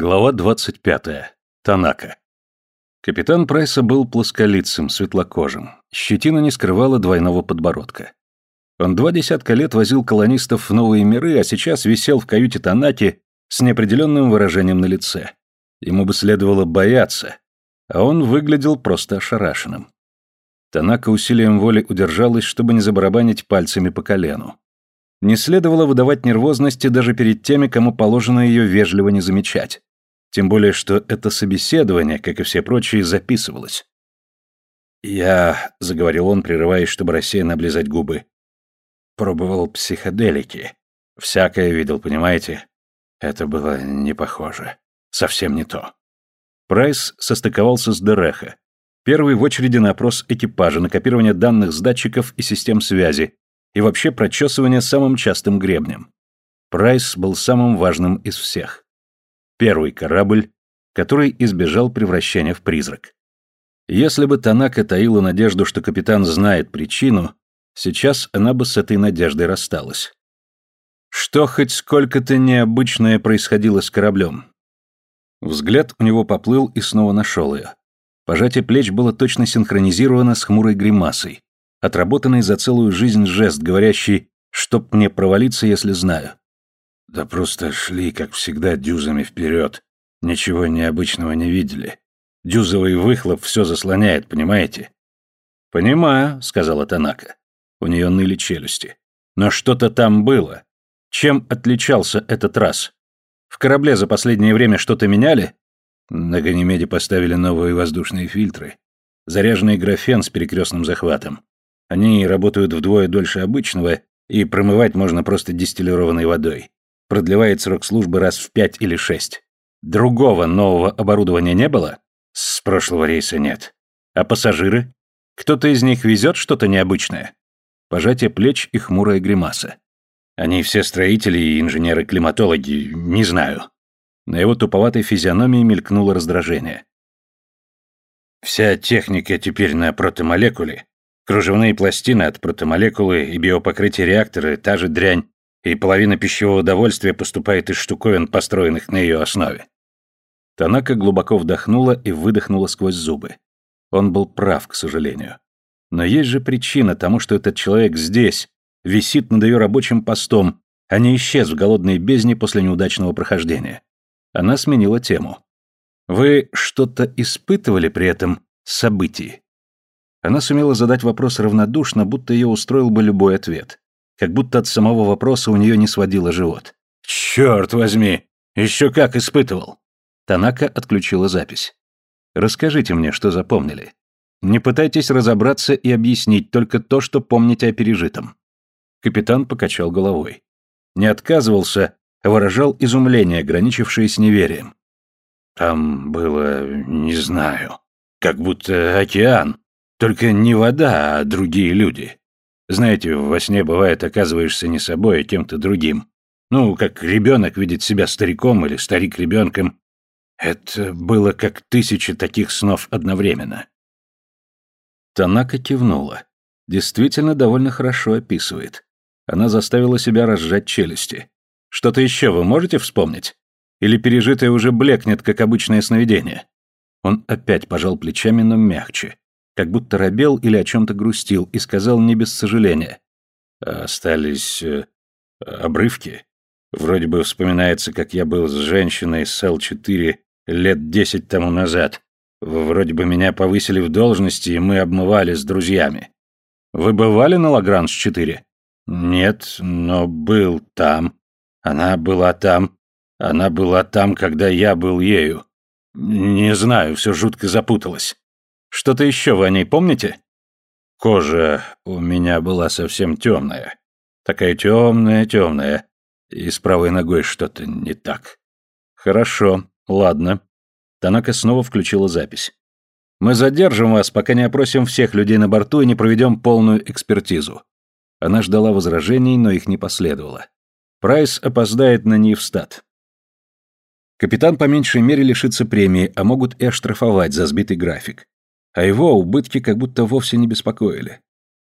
Глава 25. Танака. Капитан Прайса был плосколицым, светлокожим. Щетина не скрывала двойного подбородка. Он два десятка лет возил колонистов в новые миры, а сейчас висел в каюте Танаки с неопределенным выражением на лице. Ему бы следовало бояться, а он выглядел просто ошарашенным. Танака усилием воли удержалась, чтобы не забарабанить пальцами по колену. Не следовало выдавать нервозности даже перед теми, кому положено ее вежливо не замечать. Тем более, что это собеседование, как и все прочие, записывалось. «Я», — заговорил он, прерываясь, чтобы рассеянно облизать губы, — «пробовал психоделики. Всякое видел, понимаете? Это было не похоже. Совсем не то». Прайс состыковался с Дереха. Первый в очереди на опрос экипажа, на копирование данных с датчиков и систем связи, и вообще прочесывание самым частым гребнем. Прайс был самым важным из всех. Первый корабль, который избежал превращения в призрак. Если бы Танака таила надежду, что капитан знает причину, сейчас она бы с этой надеждой рассталась. Что хоть сколько-то необычное происходило с кораблем? Взгляд у него поплыл и снова нашел ее. Пожатие плеч было точно синхронизировано с хмурой гримасой отработанный за целую жизнь жест, говорящий «чтоб мне провалиться, если знаю». Да просто шли, как всегда, дюзами вперед. Ничего необычного не видели. Дюзовый выхлоп все заслоняет, понимаете? «Понимаю», — сказала Танака. У нее ныли челюсти. «Но что-то там было. Чем отличался этот раз? В корабле за последнее время что-то меняли?» На Ганимеде поставили новые воздушные фильтры. Заряженный графен с перекрестным захватом. Они работают вдвое дольше обычного, и промывать можно просто дистиллированной водой. Продлевает срок службы раз в пять или шесть. Другого нового оборудования не было? С прошлого рейса нет. А пассажиры? Кто-то из них везет что-то необычное? Пожатие плеч и хмурая гримаса. Они все строители и инженеры-климатологи, не знаю. На его туповатой физиономии мелькнуло раздражение. Вся техника теперь на протомолекуле, Кружевные пластины от протомолекулы и биопокрытие реактора – та же дрянь, и половина пищевого удовольствия поступает из штуковин, построенных на ее основе. Танака глубоко вдохнула и выдохнула сквозь зубы. Он был прав, к сожалению. Но есть же причина тому, что этот человек здесь, висит над ее рабочим постом, а не исчез в голодной бездне после неудачного прохождения. Она сменила тему. «Вы что-то испытывали при этом событии?» Она сумела задать вопрос равнодушно, будто ее устроил бы любой ответ. Как будто от самого вопроса у нее не сводило живот. «Черт возьми! Еще как испытывал!» Танака отключила запись. «Расскажите мне, что запомнили. Не пытайтесь разобраться и объяснить только то, что помните о пережитом». Капитан покачал головой. Не отказывался, а выражал изумление, граничившее с неверием. «Там было, не знаю, как будто океан. Только не вода, а другие люди. Знаете, во сне бывает оказываешься не собой, а кем-то другим. Ну, как ребенок видит себя стариком или старик ребенком. Это было как тысячи таких снов одновременно. Танака кивнула. Действительно довольно хорошо описывает. Она заставила себя разжать челюсти. Что-то еще вы можете вспомнить? Или пережитое уже блекнет, как обычное сновидение? Он опять пожал плечами, но мягче как будто робел или о чем-то грустил, и сказал не без сожаления. «Остались э, обрывки. Вроде бы вспоминается, как я был с женщиной с Л-4 лет десять тому назад. Вроде бы меня повысили в должности, и мы обмывали с друзьями. Вы бывали на Лагранж-4? Нет, но был там. Она была там. Она была там, когда я был ею. Не знаю, все жутко запуталось. Что-то еще вы о ней помните? Кожа у меня была совсем темная. Такая темная-темная. И с правой ногой что-то не так. Хорошо, ладно. Танака снова включила запись. Мы задержим вас, пока не опросим всех людей на борту и не проведем полную экспертизу. Она ждала возражений, но их не последовало. Прайс опоздает на Нивстат. Капитан по меньшей мере лишится премии, а могут и оштрафовать за сбитый график а его убытки как будто вовсе не беспокоили.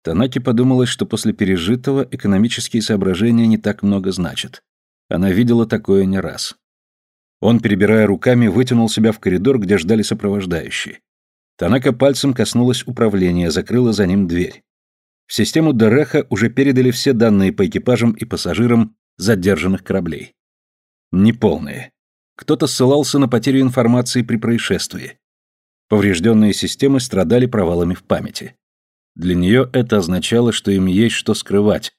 Танаки подумалось, что после пережитого экономические соображения не так много значат. Она видела такое не раз. Он, перебирая руками, вытянул себя в коридор, где ждали сопровождающие. Танака пальцем коснулась управления, закрыла за ним дверь. В систему Дереха уже передали все данные по экипажам и пассажирам задержанных кораблей. Неполные. Кто-то ссылался на потерю информации при происшествии. Поврежденные системы страдали провалами в памяти. Для нее это означало, что им есть что скрывать.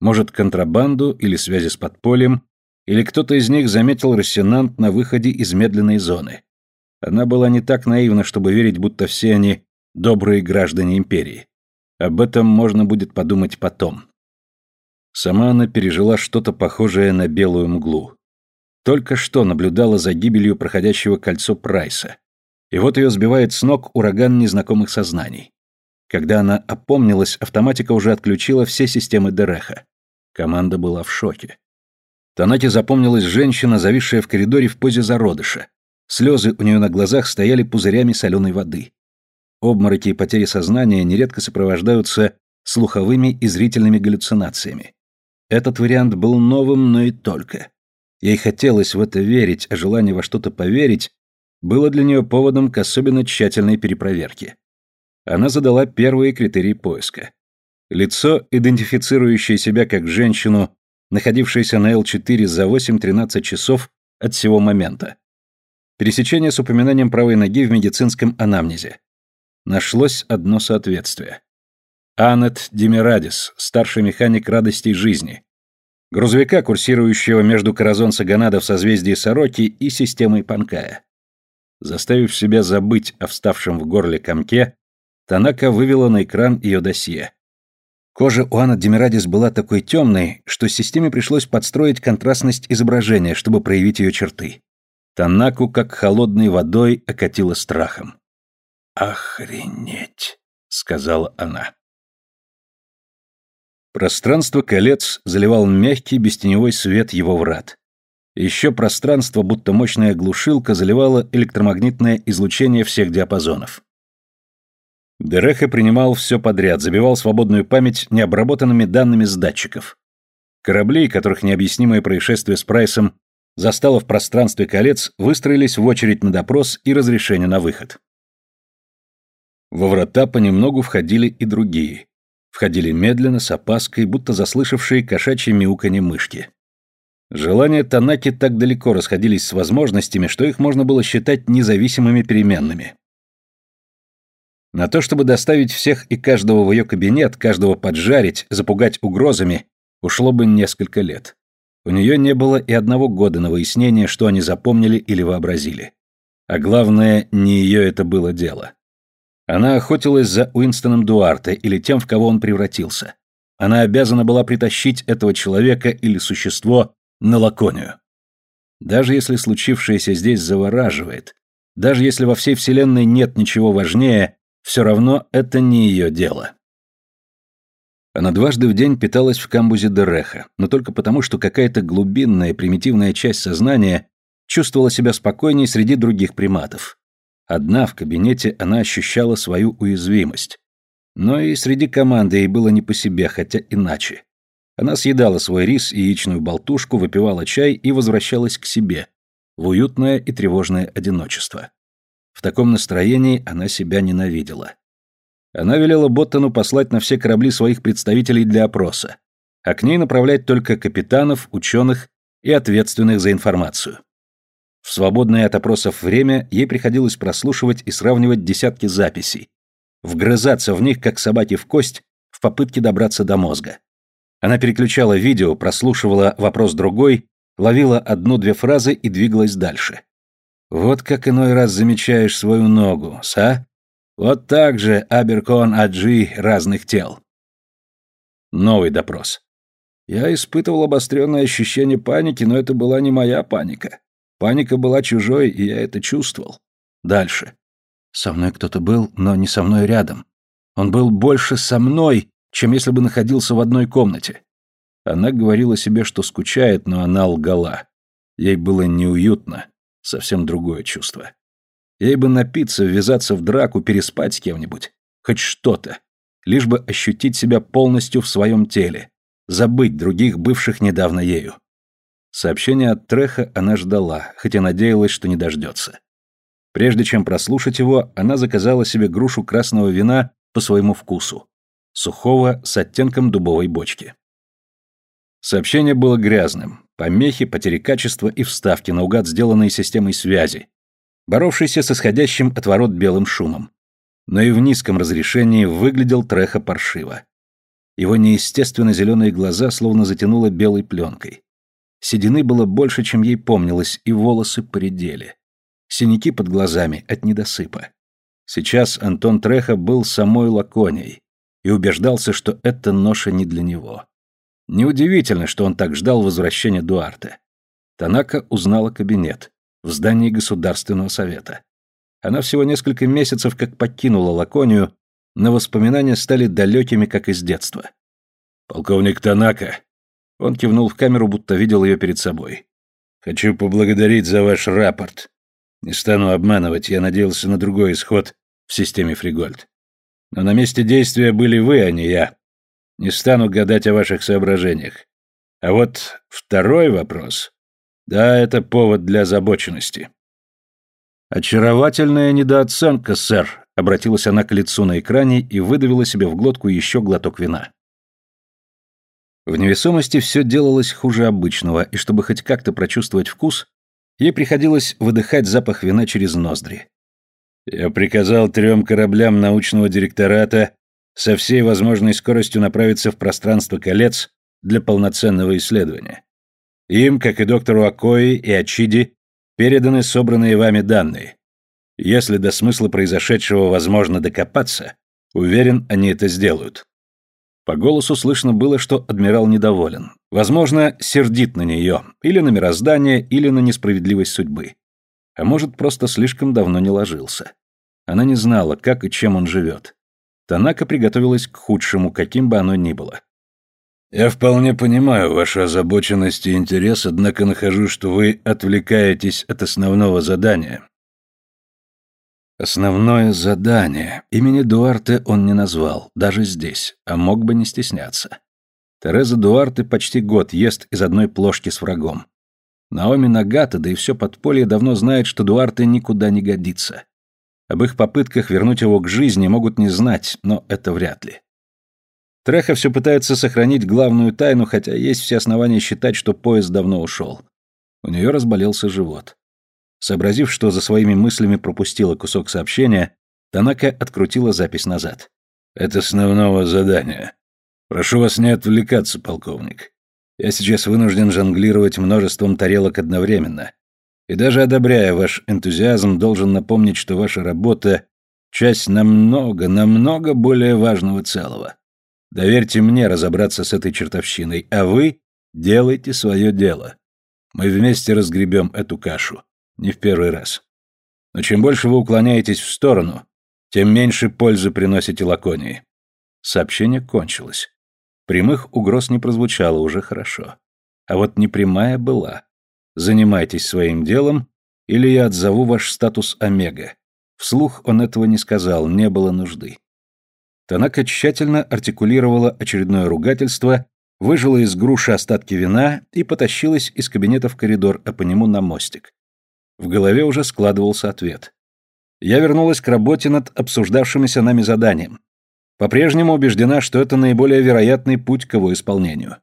Может, контрабанду или связи с подпольем, или кто-то из них заметил рассенант на выходе из медленной зоны. Она была не так наивна, чтобы верить, будто все они добрые граждане империи. Об этом можно будет подумать потом. Сама она пережила что-то похожее на белую мглу. Только что наблюдала за гибелью проходящего кольцо Прайса. И вот ее сбивает с ног ураган незнакомых сознаний. Когда она опомнилась, автоматика уже отключила все системы Дереха. Команда была в шоке. Танате запомнилась женщина, зависшая в коридоре в позе зародыша. Слезы у нее на глазах стояли пузырями соленой воды. Обмороки и потери сознания нередко сопровождаются слуховыми и зрительными галлюцинациями. Этот вариант был новым, но и только. Ей хотелось в это верить, а желание во что-то поверить было для нее поводом к особенно тщательной перепроверке. Она задала первые критерии поиска. Лицо, идентифицирующее себя как женщину, находившееся на Л4 за 8-13 часов от всего момента. Пересечение с упоминанием правой ноги в медицинском анамнезе. Нашлось одно соответствие. Анет Демирадис, старший механик радостей жизни. Грузовика, курсирующего между Каразон Саганада в созвездии Сороки и системой Панкая. Заставив себя забыть о вставшем в горле комке, Танака вывела на экран ее досье. Кожа у Анны Демирадис была такой темной, что системе пришлось подстроить контрастность изображения, чтобы проявить ее черты. Танаку, как холодной водой, окатило страхом. «Охренеть!» — сказала она. Пространство колец заливал мягкий бестеневой свет его врат. Еще пространство, будто мощная глушилка, заливало электромагнитное излучение всех диапазонов. Дереха принимал все подряд, забивал свободную память необработанными данными с датчиков. Корабли, которых необъяснимое происшествие с Прайсом застало в пространстве колец, выстроились в очередь на допрос и разрешение на выход. Во врата понемногу входили и другие. Входили медленно, с опаской, будто заслышавшие кошачье мяуканье мышки. Желания Танаки так далеко расходились с возможностями, что их можно было считать независимыми переменными. На то, чтобы доставить всех и каждого в ее кабинет, каждого поджарить, запугать угрозами, ушло бы несколько лет. У нее не было и одного года на выяснение, что они запомнили или вообразили. А главное, не ее это было дело. Она охотилась за Уинстоном Дуарте или тем, в кого он превратился. Она обязана была притащить этого человека или существо на Лаконию. Даже если случившееся здесь завораживает, даже если во всей Вселенной нет ничего важнее, все равно это не ее дело. Она дважды в день питалась в камбузе Дереха, но только потому, что какая-то глубинная, примитивная часть сознания чувствовала себя спокойней среди других приматов. Одна в кабинете она ощущала свою уязвимость. Но и среди команды ей было не по себе, хотя иначе. Она съедала свой рис и яичную болтушку, выпивала чай и возвращалась к себе, в уютное и тревожное одиночество. В таком настроении она себя ненавидела. Она велела Боттону послать на все корабли своих представителей для опроса, а к ней направлять только капитанов, ученых и ответственных за информацию. В свободное от опросов время ей приходилось прослушивать и сравнивать десятки записей, вгрызаться в них, как собаки в кость, в попытке добраться до мозга. Она переключала видео, прослушивала вопрос другой, ловила одну-две фразы и двигалась дальше. Вот как иной раз замечаешь свою ногу, са? Вот так же Аберкон Аджи разных тел. Новый допрос. Я испытывал обостренное ощущение паники, но это была не моя паника. Паника была чужой, и я это чувствовал. Дальше. Со мной кто-то был, но не со мной рядом. Он был больше со мной, чем если бы находился в одной комнате. Она говорила себе, что скучает, но она лгала. Ей было неуютно. Совсем другое чувство. Ей бы напиться, ввязаться в драку, переспать с кем-нибудь. Хоть что-то. Лишь бы ощутить себя полностью в своем теле. Забыть других, бывших недавно ею. Сообщение от Треха она ждала, хотя надеялась, что не дождется. Прежде чем прослушать его, она заказала себе грушу красного вина по своему вкусу, сухого с оттенком дубовой бочки. Сообщение было грязным, помехи, потери качества и вставки, наугад сделанные системой связи, боровшейся с исходящим от ворот белым шумом. Но и в низком разрешении выглядел Треха паршиво. Его неестественно зеленые глаза словно затянуло белой пленкой. Седины было больше, чем ей помнилось, и волосы поредели. Синяки под глазами от недосыпа. Сейчас Антон Треха был самой лаконией и убеждался, что эта ноша не для него. Неудивительно, что он так ждал возвращения Дуарте. Танака узнала кабинет в здании Государственного совета. Она всего несколько месяцев как покинула Лаконию, но воспоминания стали далекими, как из детства. «Полковник Танака», он кивнул в камеру, будто видел ее перед собой. «Хочу поблагодарить за ваш рапорт. Не стану обманывать, я надеялся на другой исход в системе Фригольд. Но на месте действия были вы, а не я. Не стану гадать о ваших соображениях. А вот второй вопрос. Да, это повод для озабоченности». «Очаровательная недооценка, сэр», — обратилась она к лицу на экране и выдавила себе в глотку еще глоток вина. В невесомости все делалось хуже обычного, и чтобы хоть как-то прочувствовать вкус, ей приходилось выдыхать запах вина через ноздри. Я приказал трем кораблям научного директората со всей возможной скоростью направиться в пространство колец для полноценного исследования. Им, как и доктору Акои и Ачиди, переданы собранные вами данные. Если до смысла произошедшего возможно докопаться, уверен, они это сделают. По голосу слышно было, что адмирал недоволен. Возможно, сердит на нее, или на мироздание, или на несправедливость судьбы. А может, просто слишком давно не ложился. Она не знала, как и чем он живет. Танака приготовилась к худшему, каким бы оно ни было. «Я вполне понимаю вашу озабоченность и интерес, однако нахожу, что вы отвлекаетесь от основного задания. Основное задание. Имени Дуарте он не назвал, даже здесь, а мог бы не стесняться. Тереза Дуарте почти год ест из одной плошки с врагом. Наоми Нагата, да и все подполье давно знает, что Дуарте никуда не годится. Об их попытках вернуть его к жизни могут не знать, но это вряд ли. Треха все пытается сохранить главную тайну, хотя есть все основания считать, что поезд давно ушел. У нее разболелся живот. Сообразив, что за своими мыслями пропустила кусок сообщения, Танака открутила запись назад. «Это основного задания. Прошу вас не отвлекаться, полковник. Я сейчас вынужден жонглировать множеством тарелок одновременно. И даже одобряя ваш энтузиазм, должен напомнить, что ваша работа — часть намного, намного более важного целого. Доверьте мне разобраться с этой чертовщиной, а вы делайте свое дело. Мы вместе разгребем эту кашу. Не в первый раз. Но чем больше вы уклоняетесь в сторону, тем меньше пользы приносите Лаконии. Сообщение кончилось. Прямых угроз не прозвучало уже хорошо. А вот непрямая была. Занимайтесь своим делом, или я отзову ваш статус Омега. Вслух он этого не сказал, не было нужды. Танака тщательно артикулировала очередное ругательство, выжила из груши остатки вина и потащилась из кабинета в коридор, а по нему на мостик. В голове уже складывался ответ. Я вернулась к работе над обсуждавшимися нами заданием. По-прежнему убеждена, что это наиболее вероятный путь к его исполнению.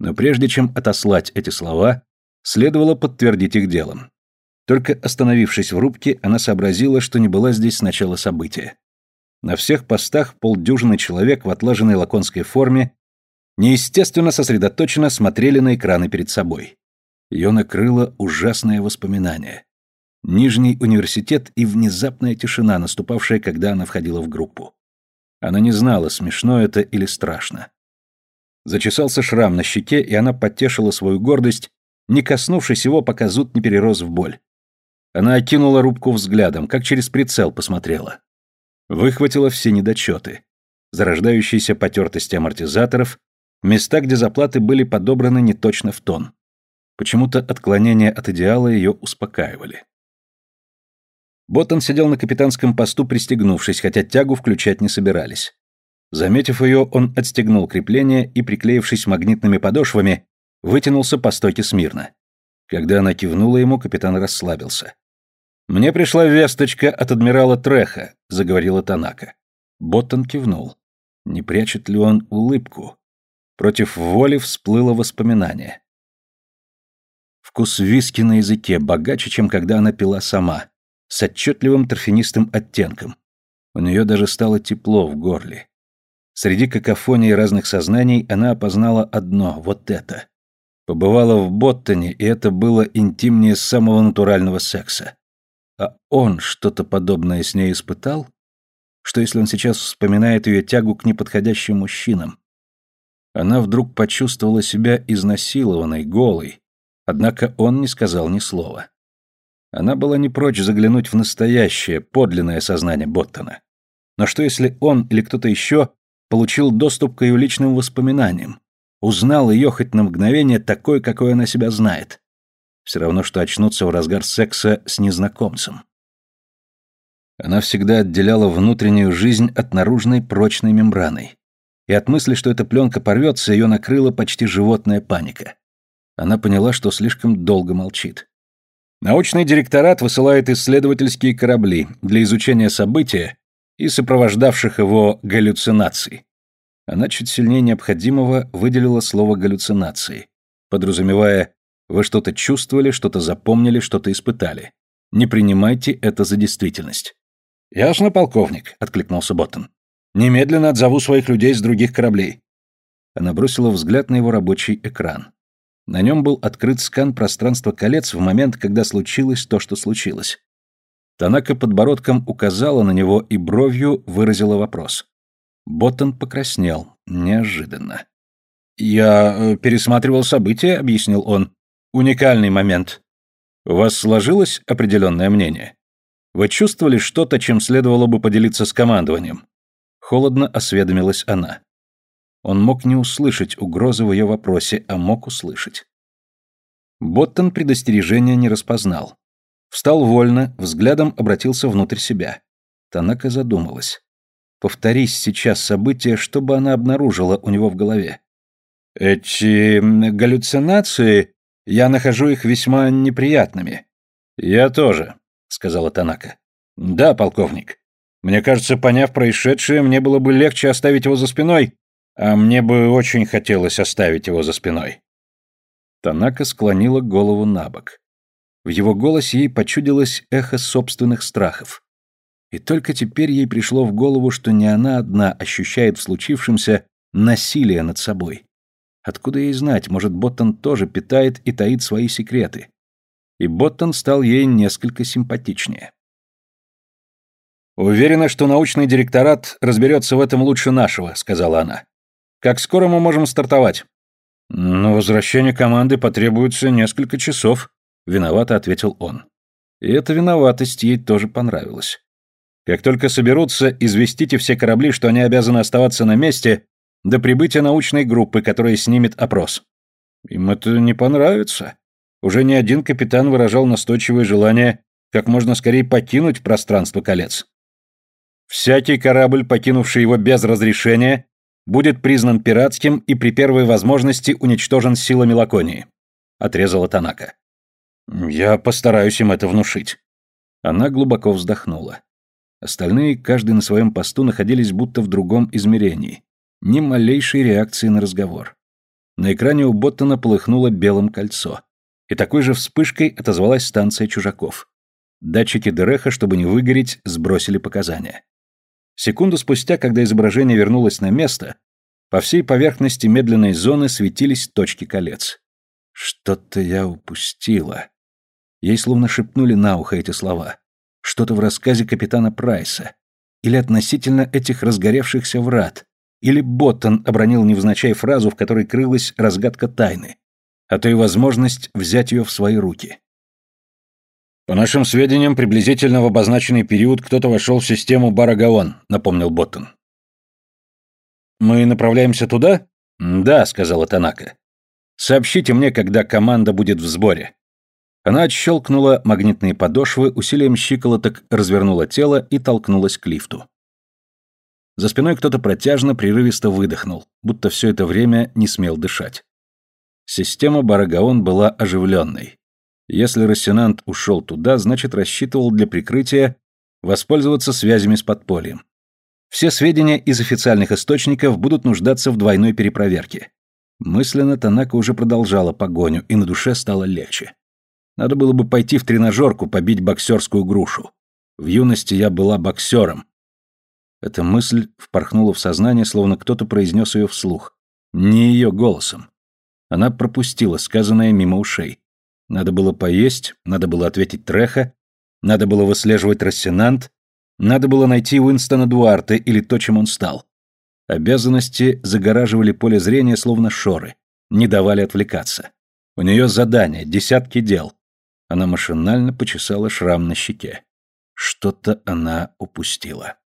Но прежде чем отослать эти слова, следовало подтвердить их делом. Только остановившись в рубке, она сообразила, что не была здесь с начала события. На всех постах полдюжины человек в отлаженной лаконской форме неестественно сосредоточенно смотрели на экраны перед собой. Ее накрыло ужасное воспоминание. Нижний университет и внезапная тишина, наступавшая, когда она входила в группу. Она не знала, смешно это или страшно. Зачесался шрам на щеке, и она потешила свою гордость, не коснувшись его, пока зуд не перерос в боль. Она окинула рубку взглядом, как через прицел посмотрела. Выхватила все недочеты. Зарождающиеся потертости амортизаторов, места, где заплаты были подобраны не точно в тон. Почему-то отклонения от идеала ее успокаивали. Боттон сидел на капитанском посту, пристегнувшись, хотя тягу включать не собирались. Заметив ее, он отстегнул крепление и, приклеившись магнитными подошвами, вытянулся по стойке смирно. Когда она кивнула ему, капитан расслабился. «Мне пришла весточка от адмирала Треха», — заговорила Танака. Боттон кивнул. Не прячет ли он улыбку? Против воли всплыло воспоминание. Вкус виски на языке богаче, чем когда она пила сама, с отчетливым торфянистым оттенком. У нее даже стало тепло в горле. Среди какофонии разных сознаний она опознала одно — вот это. Побывала в Боттоне, и это было интимнее самого натурального секса. А он что-то подобное с ней испытал? Что если он сейчас вспоминает ее тягу к неподходящим мужчинам? Она вдруг почувствовала себя изнасилованной, голой, однако он не сказал ни слова. Она была не прочь заглянуть в настоящее, подлинное сознание Боттона. Но что если он или кто-то еще получил доступ к ее личным воспоминаниям, узнал ее хоть на мгновение такой, какой она себя знает? Все равно, что очнуться в разгар секса с незнакомцем. Она всегда отделяла внутреннюю жизнь от наружной прочной мембраной. И от мысли, что эта пленка порвется, ее накрыла почти животная паника. Она поняла, что слишком долго молчит. Научный директорат высылает исследовательские корабли для изучения события и сопровождавших его галлюцинаций. Она чуть сильнее необходимого выделила слово «галлюцинации», подразумевая «вы что-то чувствовали, что-то запомнили, что-то испытали». Не принимайте это за действительность. «Ясно, полковник», — откликнулся Боттон. «Немедленно отзову своих людей с других кораблей». Она бросила взгляд на его рабочий экран. На нем был открыт скан пространства колец в момент, когда случилось то, что случилось. Танака подбородком указала на него и бровью выразила вопрос. Боттон покраснел. Неожиданно. «Я э, пересматривал события», — объяснил он. «Уникальный момент. У вас сложилось определенное мнение? Вы чувствовали что-то, чем следовало бы поделиться с командованием?» Холодно осведомилась она. Он мог не услышать угрозы в ее вопросе, а мог услышать. Боттон предостережения не распознал. Встал вольно, взглядом обратился внутрь себя. Танака задумалась. Повторись сейчас события, что бы она обнаружила у него в голове. «Эти галлюцинации, я нахожу их весьма неприятными». «Я тоже», — сказала Танака. «Да, полковник. Мне кажется, поняв происшедшее, мне было бы легче оставить его за спиной, а мне бы очень хотелось оставить его за спиной. Танака склонила голову на бок. В его голосе ей почудилось эхо собственных страхов. И только теперь ей пришло в голову, что не она одна ощущает в случившемся насилие над собой. Откуда ей знать, может, Боттон тоже питает и таит свои секреты. И Боттон стал ей несколько симпатичнее. «Уверена, что научный директорат разберется в этом лучше нашего», — сказала она. Как скоро мы можем стартовать? На возвращение команды потребуется несколько часов, виновато ответил он. И эта виноватость ей тоже понравилась. Как только соберутся, известите все корабли, что они обязаны оставаться на месте до прибытия научной группы, которая снимет опрос. Им это не понравится. Уже ни один капитан выражал настойчивое желание как можно скорее покинуть пространство колец. Всякий корабль, покинувший его без разрешения, будет признан пиратским и при первой возможности уничтожен силами Лаконии», — отрезала Танака. «Я постараюсь им это внушить». Она глубоко вздохнула. Остальные, каждый на своем посту, находились будто в другом измерении. Ни малейшей реакции на разговор. На экране у Боттона полыхнуло белым кольцо. И такой же вспышкой отозвалась станция чужаков. Датчики Дереха, чтобы не выгореть, сбросили показания. Секунду спустя, когда изображение вернулось на место, по всей поверхности медленной зоны светились точки колец. Что-то я упустила. Ей словно шепнули на ухо эти слова. Что-то в рассказе капитана Прайса. Или относительно этих разгоревшихся врат. Или Боттон обронил невзначай фразу, в которой крылась разгадка тайны. А то и возможность взять ее в свои руки. «По нашим сведениям, приблизительно в обозначенный период кто-то вошел в систему Барагаон», — напомнил Боттон. «Мы направляемся туда?» «Да», — сказала Танака. «Сообщите мне, когда команда будет в сборе». Она отщелкнула магнитные подошвы, усилием щиколоток развернула тело и толкнулась к лифту. За спиной кто-то протяжно, прерывисто выдохнул, будто все это время не смел дышать. Система Барагаон была оживленной. Если Рассенант ушел туда, значит рассчитывал для прикрытия воспользоваться связями с подпольем. Все сведения из официальных источников будут нуждаться в двойной перепроверке. Мысленно Танака уже продолжала погоню, и на душе стало легче. Надо было бы пойти в тренажерку, побить боксерскую грушу. В юности я была боксером. Эта мысль впорхнула в сознание, словно кто-то произнес ее вслух. Не ее голосом. Она пропустила сказанное мимо ушей. Надо было поесть, надо было ответить Треха, надо было выслеживать Рассенант, надо было найти Уинстона Дуарте или то, чем он стал. Обязанности загораживали поле зрения, словно шоры, не давали отвлекаться. У нее задание, десятки дел. Она машинально почесала шрам на щеке. Что-то она упустила.